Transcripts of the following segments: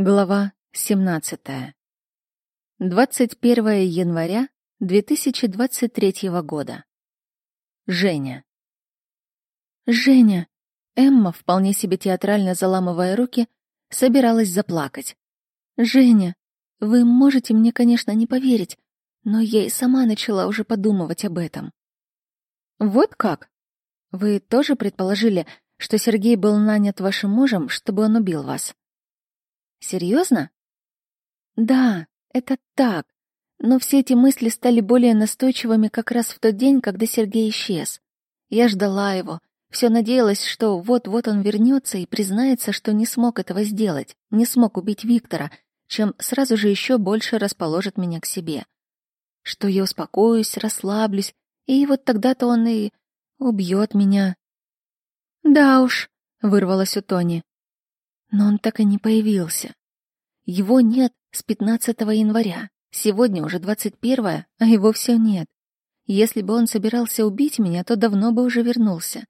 Глава 17. 21 января 2023 года. Женя. Женя. Эмма, вполне себе театрально заламывая руки, собиралась заплакать. Женя, вы можете мне, конечно, не поверить, но я и сама начала уже подумывать об этом. Вот как? Вы тоже предположили, что Сергей был нанят вашим мужем, чтобы он убил вас? Серьезно? Да, это так. Но все эти мысли стали более настойчивыми как раз в тот день, когда Сергей исчез. Я ждала его, все надеялась, что вот-вот он вернется и признается, что не смог этого сделать, не смог убить Виктора, чем сразу же еще больше расположит меня к себе. Что я успокоюсь, расслаблюсь, и вот тогда-то он и убьет меня. Да уж, вырвалось у Тони. Но он так и не появился. Его нет с 15 января. Сегодня уже 21, а его все нет. Если бы он собирался убить меня, то давно бы уже вернулся.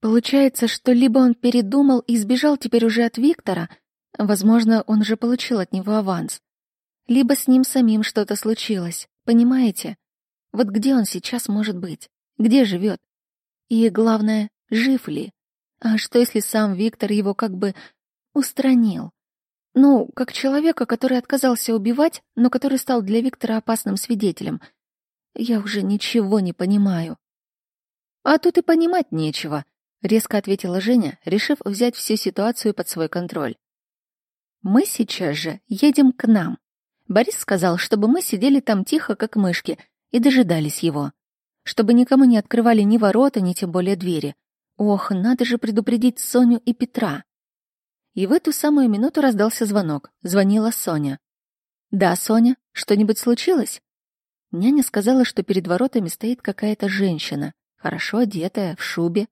Получается, что либо он передумал и сбежал теперь уже от Виктора, возможно, он уже получил от него аванс, либо с ним самим что-то случилось, понимаете? Вот где он сейчас может быть? Где живет? И главное, жив ли? А что, если сам Виктор его как бы устранил? Ну, как человека, который отказался убивать, но который стал для Виктора опасным свидетелем. Я уже ничего не понимаю. А тут и понимать нечего, резко ответила Женя, решив взять всю ситуацию под свой контроль. Мы сейчас же едем к нам. Борис сказал, чтобы мы сидели там тихо, как мышки, и дожидались его. Чтобы никому не открывали ни ворота, ни тем более двери. Ох, надо же предупредить Соню и Петра. И в эту самую минуту раздался звонок. Звонила Соня. «Да, Соня, что-нибудь случилось?» Няня сказала, что перед воротами стоит какая-то женщина, хорошо одетая, в шубе.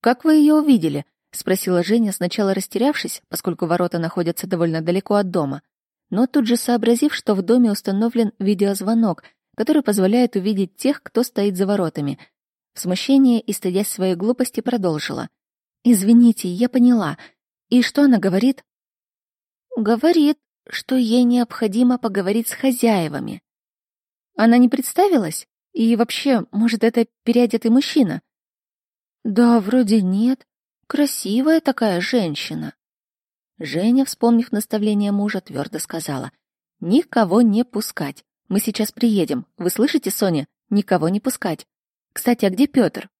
«Как вы ее увидели?» — спросила Женя, сначала растерявшись, поскольку ворота находятся довольно далеко от дома, но тут же сообразив, что в доме установлен видеозвонок, который позволяет увидеть тех, кто стоит за воротами — в смущении и стыдясь своей глупости продолжила. «Извините, я поняла. И что она говорит?» «Говорит, что ей необходимо поговорить с хозяевами». «Она не представилась? И вообще, может, это переодетый мужчина?» «Да, вроде нет. Красивая такая женщина». Женя, вспомнив наставление мужа, твердо сказала. «Никого не пускать. Мы сейчас приедем. Вы слышите, Соня? Никого не пускать. Кстати, а где Петр?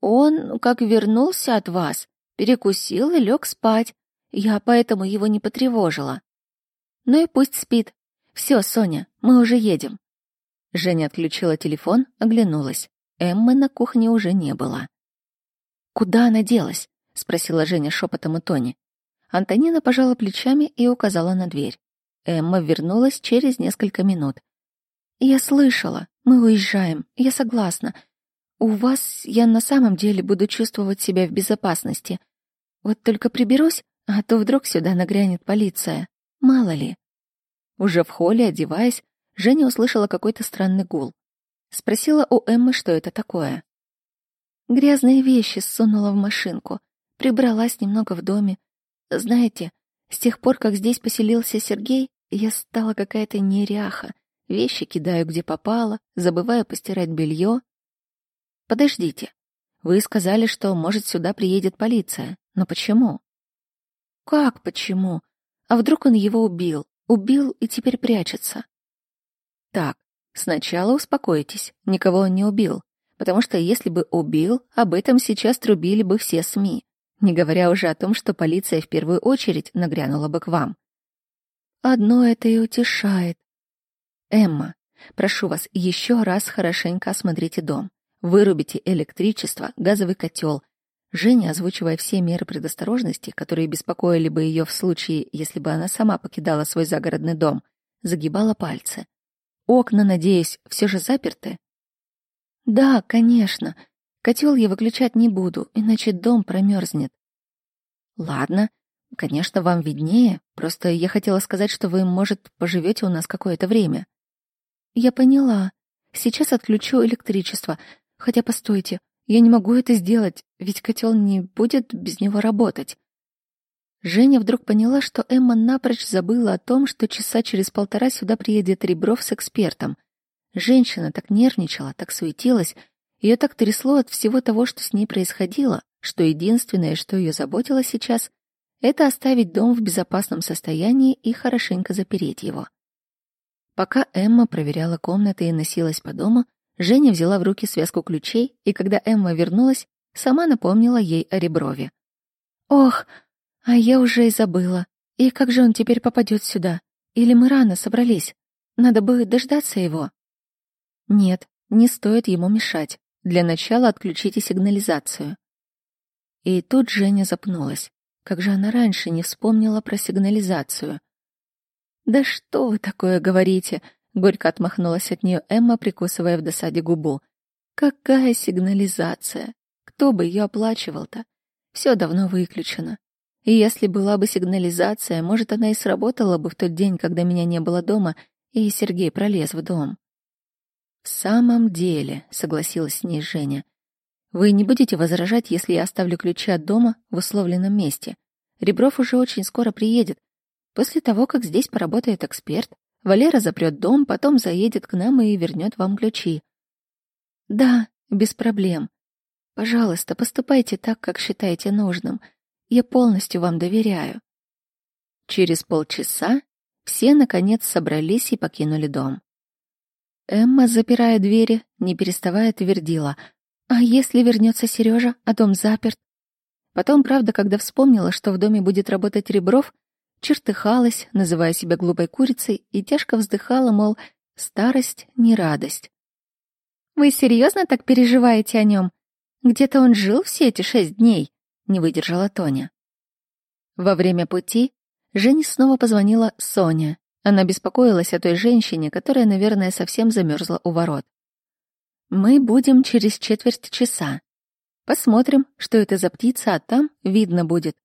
Он, как вернулся от вас, перекусил и лег спать. Я поэтому его не потревожила. Ну и пусть спит. Все, Соня, мы уже едем. Женя отключила телефон, оглянулась. Эммы на кухне уже не было. «Куда она делась?» — спросила Женя шепотом у Тони. Антонина пожала плечами и указала на дверь. Эмма вернулась через несколько минут. «Я слышала. Мы уезжаем. Я согласна. У вас я на самом деле буду чувствовать себя в безопасности. Вот только приберусь, а то вдруг сюда нагрянет полиция. Мало ли». Уже в холле, одеваясь, Женя услышала какой-то странный гул. Спросила у Эммы, что это такое. Грязные вещи сунула в машинку. Прибралась немного в доме. Знаете, с тех пор, как здесь поселился Сергей, я стала какая-то неряха. Вещи кидаю где попало, забываю постирать белье. Подождите. Вы сказали, что, может, сюда приедет полиция. Но почему? Как почему? А вдруг он его убил? Убил и теперь прячется. Так, сначала успокойтесь. Никого он не убил. Потому что если бы убил, об этом сейчас трубили бы все СМИ. Не говоря уже о том, что полиция в первую очередь нагрянула бы к вам. Одно это и утешает. Эмма, прошу вас еще раз хорошенько осмотрите дом. Вырубите электричество, газовый котел. Женя, озвучивая все меры предосторожности, которые беспокоили бы ее в случае, если бы она сама покидала свой загородный дом, загибала пальцы. Окна, надеюсь, все же заперты? Да, конечно. Котел я выключать не буду, иначе дом промерзнет. Ладно, конечно, вам виднее. Просто я хотела сказать, что вы, может, поживете у нас какое-то время. Я поняла. Сейчас отключу электричество. Хотя, постойте, я не могу это сделать, ведь котел не будет без него работать. Женя вдруг поняла, что Эмма напрочь забыла о том, что часа через полтора сюда приедет Ребров с экспертом. Женщина так нервничала, так суетилась, ее так трясло от всего того, что с ней происходило, что единственное, что ее заботило сейчас, это оставить дом в безопасном состоянии и хорошенько запереть его. Пока Эмма проверяла комнаты и носилась по дому, Женя взяла в руки связку ключей, и когда Эмма вернулась, сама напомнила ей о Реброве. «Ох, а я уже и забыла. И как же он теперь попадет сюда? Или мы рано собрались? Надо бы дождаться его». «Нет, не стоит ему мешать. Для начала отключите сигнализацию». И тут Женя запнулась. Как же она раньше не вспомнила про сигнализацию? «Да что вы такое говорите?» — горько отмахнулась от нее Эмма, прикусывая в досаде губу. «Какая сигнализация? Кто бы ее оплачивал-то? Все давно выключено. И если была бы сигнализация, может, она и сработала бы в тот день, когда меня не было дома, и Сергей пролез в дом». «В самом деле», — согласилась с ней Женя, вы не будете возражать, если я оставлю ключи от дома в условленном месте. Ребров уже очень скоро приедет. После того, как здесь поработает эксперт, Валера запрет дом, потом заедет к нам и вернет вам ключи. Да, без проблем. Пожалуйста, поступайте так, как считаете нужным. Я полностью вам доверяю. Через полчаса все, наконец, собрались и покинули дом. Эмма, запирая двери, не переставая твердила — а если вернется Сережа, а дом заперт? Потом, правда, когда вспомнила, что в доме будет работать Ребров, чертыхалась, называя себя глупой курицей, и тяжко вздыхала, мол, старость не радость. «Вы серьезно так переживаете о нем? Где-то он жил все эти шесть дней?» — не выдержала Тоня. Во время пути Жене снова позвонила Соня. Она беспокоилась о той женщине, которая, наверное, совсем замерзла у ворот. Мы будем через четверть часа. Посмотрим, что это за птица, а там видно будет.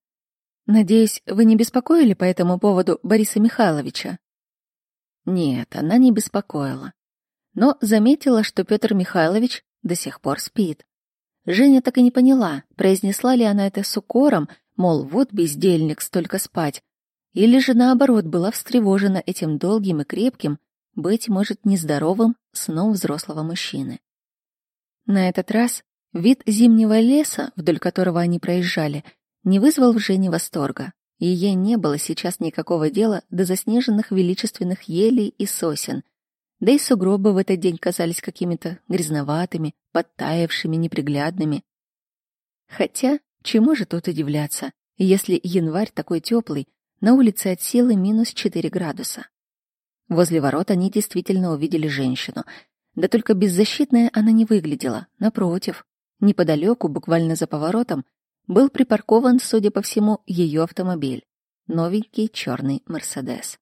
Надеюсь, вы не беспокоили по этому поводу Бориса Михайловича? Нет, она не беспокоила. Но заметила, что Петр Михайлович до сих пор спит. Женя так и не поняла, произнесла ли она это с укором, мол, вот бездельник, столько спать, или же наоборот была встревожена этим долгим и крепким, быть может, нездоровым сном взрослого мужчины. На этот раз вид зимнего леса, вдоль которого они проезжали, не вызвал в Жене восторга, и ей не было сейчас никакого дела до заснеженных величественных елей и сосен, да и сугробы в этот день казались какими-то грязноватыми, подтаявшими, неприглядными. Хотя, чему же тут удивляться, если январь такой теплый, на улице от силы минус 4 градуса. Возле ворот они действительно увидели женщину — да только беззащитная она не выглядела. Напротив, неподалеку, буквально за поворотом, был припаркован, судя по всему, ее автомобиль. Новенький черный «Мерседес».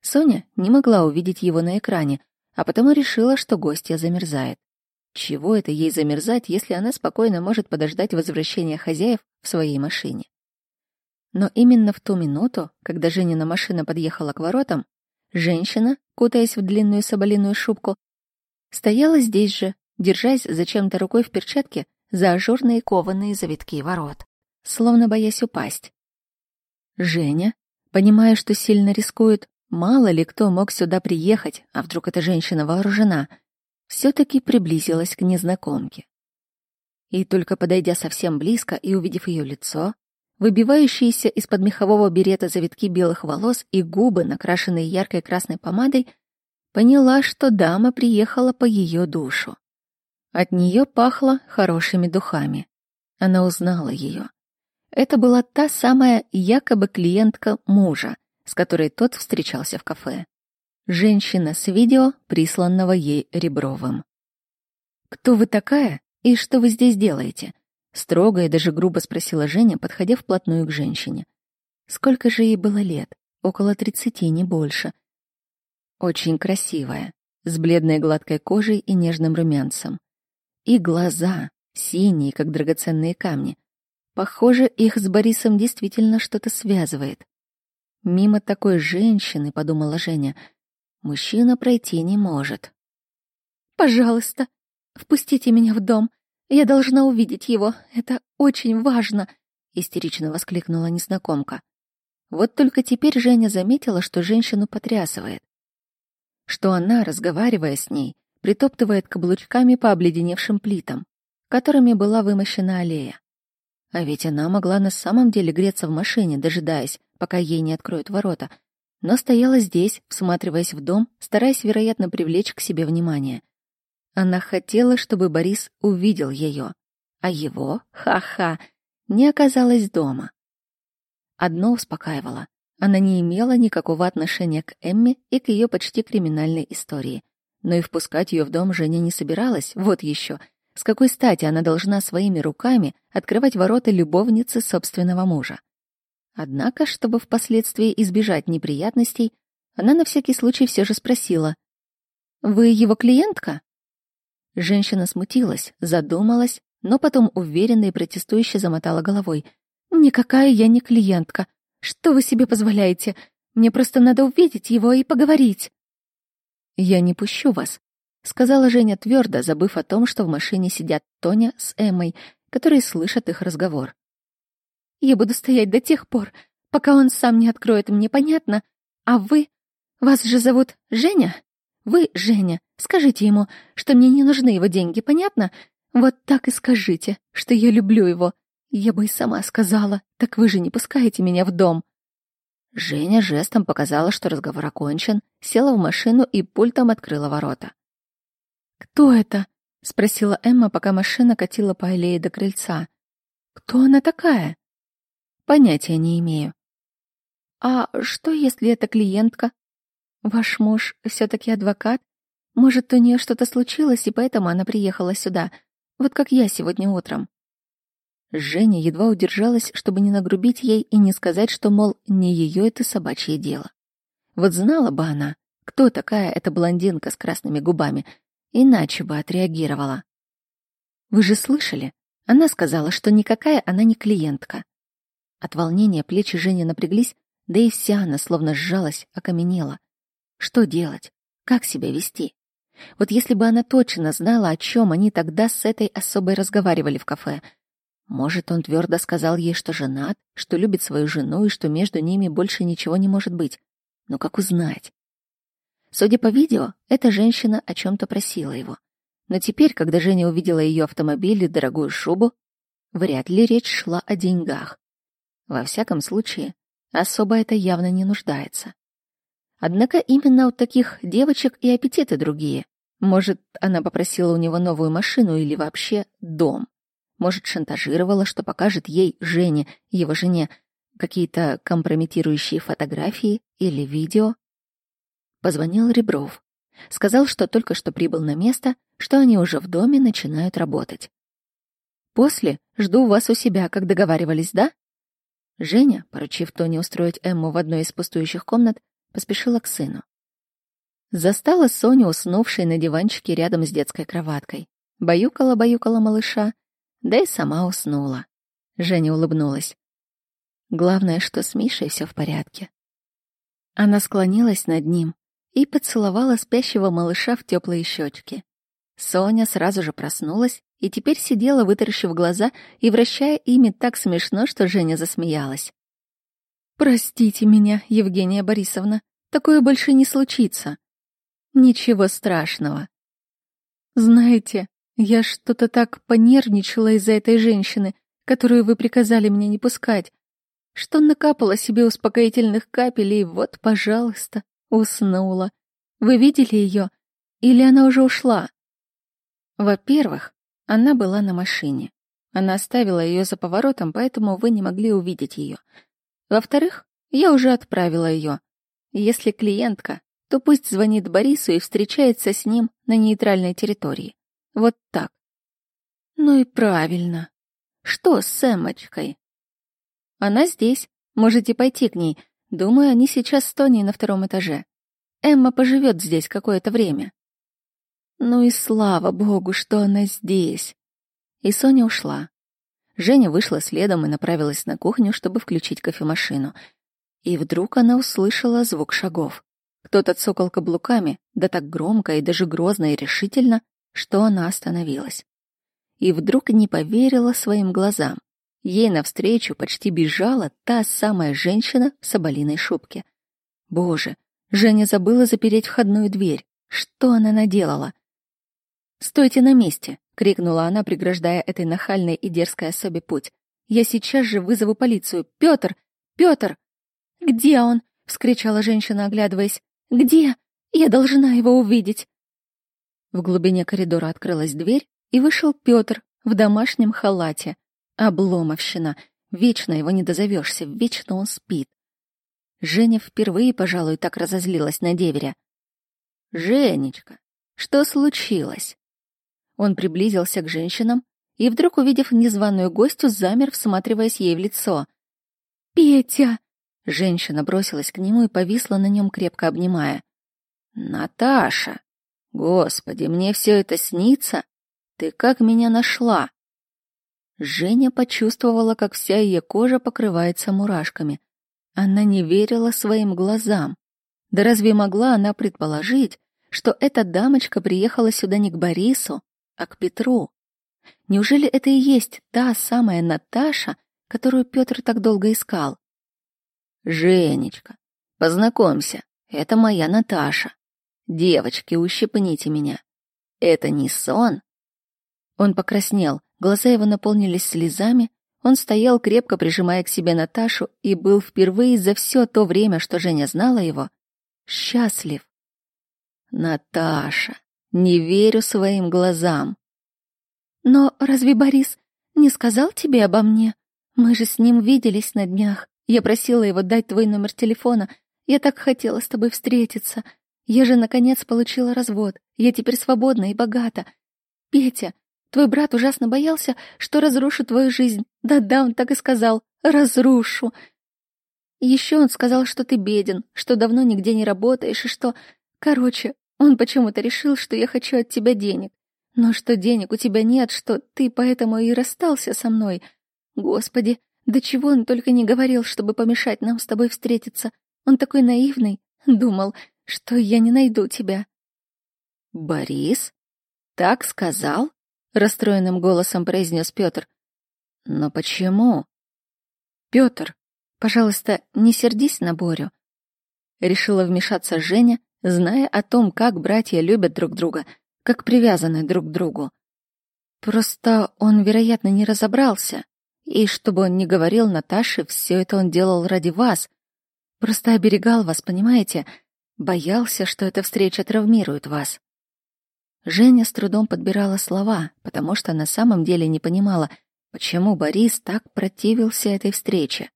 Соня не могла увидеть его на экране, а потому решила, что гостья замерзает. Чего это ей замерзать, если она спокойно может подождать возвращения хозяев в своей машине? Но именно в ту минуту, когда Женина машина подъехала к воротам, женщина, кутаясь в длинную соболиную шубку, Стояла здесь же, держась зачем-то рукой в перчатке за ажурные кованые завитки ворот, словно боясь упасть. Женя, понимая, что сильно рискует, мало ли кто мог сюда приехать, а вдруг эта женщина вооружена, все-таки приблизилась к незнакомке. И только подойдя совсем близко и увидев ее лицо, выбивающиеся из-под мехового берета завитки белых волос и губы, накрашенные яркой красной помадой, поняла, что дама приехала по ее душу. От нее пахло хорошими духами. Она узнала ее. Это была та самая якобы клиентка мужа, с которой тот встречался в кафе. Женщина с видео, присланного ей Ребровым. «Кто вы такая и что вы здесь делаете?» Строго и даже грубо спросила Женя, подходя вплотную к женщине. Сколько же ей было лет? Около тридцати, не больше. Очень красивая, с бледной гладкой кожей и нежным румянцем. И глаза, синие, как драгоценные камни. Похоже, их с Борисом действительно что-то связывает. Мимо такой женщины, подумала Женя, мужчина пройти не может. «Пожалуйста, впустите меня в дом. Я должна увидеть его. Это очень важно», истерично воскликнула незнакомка. Вот только теперь Женя заметила, что женщину потрясывает. Что она, разговаривая с ней, притоптывает каблучками по обледеневшим плитам, которыми была вымощена аллея. А ведь она могла на самом деле греться в машине, дожидаясь, пока ей не откроют ворота, но стояла здесь, всматриваясь в дом, стараясь, вероятно, привлечь к себе внимание. Она хотела, чтобы Борис увидел ее, а его, ха-ха, не оказалось дома. Одно успокаивало. Она не имела никакого отношения к Эмме и к ее почти криминальной истории. Но и впускать ее в дом Женя не собиралась, вот еще. С какой стати она должна своими руками открывать ворота любовницы собственного мужа? Однако, чтобы впоследствии избежать неприятностей, она на всякий случай все же спросила. «Вы его клиентка?» Женщина смутилась, задумалась, но потом уверенно и протестующе замотала головой. «Никакая я не клиентка. Что вы себе позволяете? Мне просто надо увидеть его и поговорить». «Я не пущу вас», — сказала Женя твердо, забыв о том, что в машине сидят Тоня с Эммой, которые слышат их разговор. «Я буду стоять до тех пор, пока он сам не откроет мне, понятно? А вы? Вас же зовут Женя? Вы, Женя, скажите ему, что мне не нужны его деньги, понятно? Вот так и скажите, что я люблю его. Я бы и сама сказала, так вы же не пускаете меня в дом». Женя жестом показала, что разговор окончен, села в машину и пультом открыла ворота. «Кто это?» — спросила Эмма, пока машина катила по аллее до крыльца. «Кто она такая?» «Понятия не имею». «А что, если это клиентка? Ваш муж все таки адвокат? Может, у нее что-то случилось, и поэтому она приехала сюда, вот как я сегодня утром?» Женя едва удержалась, чтобы не нагрубить ей и не сказать, что, мол, не ее это собачье дело. Вот знала бы она, кто такая эта блондинка с красными губами, иначе бы отреагировала. Вы же слышали? Она сказала, что никакая она не клиентка. От волнения плечи Жени напряглись, да и вся она словно сжалась, окаменела. Что делать? Как себя вести? Вот если бы она точно знала, о чем они тогда с этой особой разговаривали в кафе — может, он твердо сказал ей, что женат, что любит свою жену и что между ними больше ничего не может быть. Но как узнать? Судя по видео, эта женщина о чем-то просила его. Но теперь, когда Женя увидела ее автомобиль и дорогую шубу, вряд ли речь шла о деньгах. Во всяком случае, особо это явно не нуждается. Однако именно у таких девочек и аппетиты другие. Может, она попросила у него новую машину или вообще дом. Может, шантажировала, что покажет ей, Жене, его жене, какие-то компрометирующие фотографии или видео. Позвонил Ребров. Сказал, что только что прибыл на место, что они уже в доме начинают работать. «После жду вас у себя, как договаривались, да?» Женя, поручив Тони устроить Эмму в одной из пустующих комнат, поспешила к сыну. Застала Соню, уснувшей на диванчике рядом с детской кроваткой. Баюкала-баюкала малыша, да и сама уснула. Женя улыбнулась. Главное, что с Мишей все в порядке. Она склонилась над ним и поцеловала спящего малыша в теплые щечки. Соня сразу же проснулась и теперь сидела, вытаращив глаза и вращая ими так смешно, что Женя засмеялась. «Простите меня, Евгения Борисовна, такое больше не случится». «Ничего страшного». «Знаете, я что-то так понервничала из-за этой женщины, которую вы приказали мне не пускать, что накапала себе успокоительных капель и вот, пожалуйста, уснула. Вы видели ее? Или она уже ушла? Во-первых, она была на машине. Она оставила ее за поворотом, поэтому вы не могли увидеть ее. Во-вторых, я уже отправила ее. Если клиентка, то пусть звонит Борису и встречается с ним на нейтральной территории. Вот так. Ну и правильно. Что с Эмочкой? Она здесь. Можете пойти к ней. Думаю, они сейчас с Тоней на втором этаже. Эмма поживет здесь какое-то время. Ну и слава богу, что она здесь. И Соня ушла. Женя вышла следом и направилась на кухню, чтобы включить кофемашину. И вдруг она услышала звук шагов. Кто-то цокал каблуками, да так громко и даже грозно и решительно, что она остановилась. И вдруг не поверила своим глазам. Ей навстречу почти бежала та самая женщина в соболиной шубке. Боже, Женя забыла запереть входную дверь. Что она наделала? «Стойте на месте!» — крикнула она, преграждая этой нахальной и дерзкой особе путь. «Я сейчас же вызову полицию! Пётр! Пётр!» «Где он?» — вскричала женщина, оглядываясь. «Где? Я должна его увидеть!» В глубине коридора открылась дверь, и вышел Пётр в домашнем халате. Обломовщина. Вечно его не дозовешься, вечно он спит. Женя впервые, пожалуй, так разозлилась на деверя. «Женечка, что случилось?» Он приблизился к женщинам и, вдруг увидев незваную гостью, замер, всматриваясь ей в лицо. «Петя!» Женщина бросилась к нему и повисла на нем, крепко обнимая. «Наташа! Господи, мне все это снится? Ты как меня нашла?» Женя почувствовала, как вся ее кожа покрывается мурашками. Она не верила своим глазам. Да разве могла она предположить, что эта дамочка приехала сюда не к Борису, а к Петру? Неужели это и есть та самая Наташа, которую Петр так долго искал? Женечка, познакомься, это моя Наташа. Девочки, ущипните меня. Это не сон. Он покраснел, глаза его наполнились слезами, он стоял, крепко прижимая к себе Наташу, и был впервые за все то время, что Женя знала его, счастлив. Наташа, не верю своим глазам. Но разве Борис не сказал тебе обо мне? Мы же с ним виделись на днях. Я просила его дать твой номер телефона. Я так хотела с тобой встретиться. Я же, наконец, получила развод. Я теперь свободна и богата. Петя, Твой брат ужасно боялся, что разрушу твою жизнь. Да-да, он так и сказал. Разрушу. Еще он сказал, что ты беден, что давно нигде не работаешь и что... Короче, он почему-то решил, что я хочу от тебя денег. Но что денег у тебя нет, что ты поэтому и расстался со мной. Господи, да чего он только не говорил, чтобы помешать нам с тобой встретиться. Он такой наивный. Думал, что я не найду тебя. Борис? Так сказал? расстроенным голосом произнес Петр. Но почему? Петр, пожалуйста, не сердись на Борю. Решила вмешаться Женя, зная о том, как братья любят друг друга, как привязаны друг к другу. Просто он, вероятно, не разобрался. И чтобы он не говорил Наташе, все это он делал ради вас. Просто оберегал вас, понимаете? Боялся, что эта встреча травмирует вас. Женя с трудом подбирала слова, потому что на самом деле не понимала, почему Борис так противился этой встрече.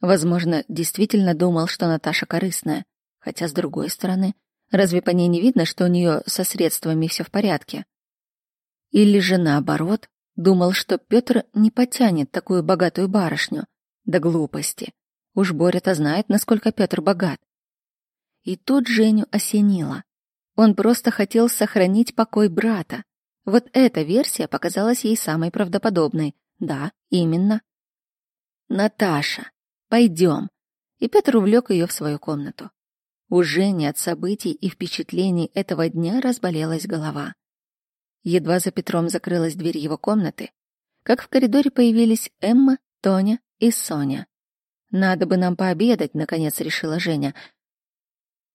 Возможно, действительно думал, что Наташа корыстная, хотя, с другой стороны, разве по ней не видно, что у нее со средствами все в порядке? Или же наоборот, думал, что Петр не потянет такую богатую барышню. до глупости. Уж Боря-то знает, насколько Петр богат. И тут Женю осенило. Он просто хотел сохранить покой брата. Вот эта версия показалась ей самой правдоподобной. Да, именно. «Наташа, пойдем». И Петр увлек ее в свою комнату. У Жени от событий и впечатлений этого дня разболелась голова. Едва за Петром закрылась дверь его комнаты, как в коридоре появились Эмма, Тоня и Соня. «Надо бы нам пообедать», — наконец решила Женя.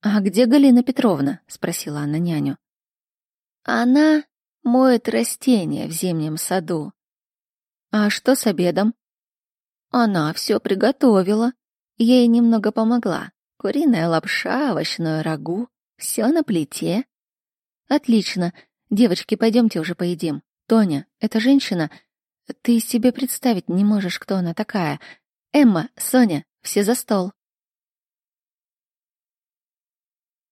«А где Галина Петровна?» — спросила она няню. «Она моет растения в зимнем саду». «А что с обедом?» «Она все приготовила. Я ей немного помогла. Куриная лапша, овощное рагу. Все на плите». «Отлично. Девочки, пойдемте уже поедим. Тоня, эта женщина... Ты себе представить не можешь, кто она такая. Эмма, Соня, все за стол».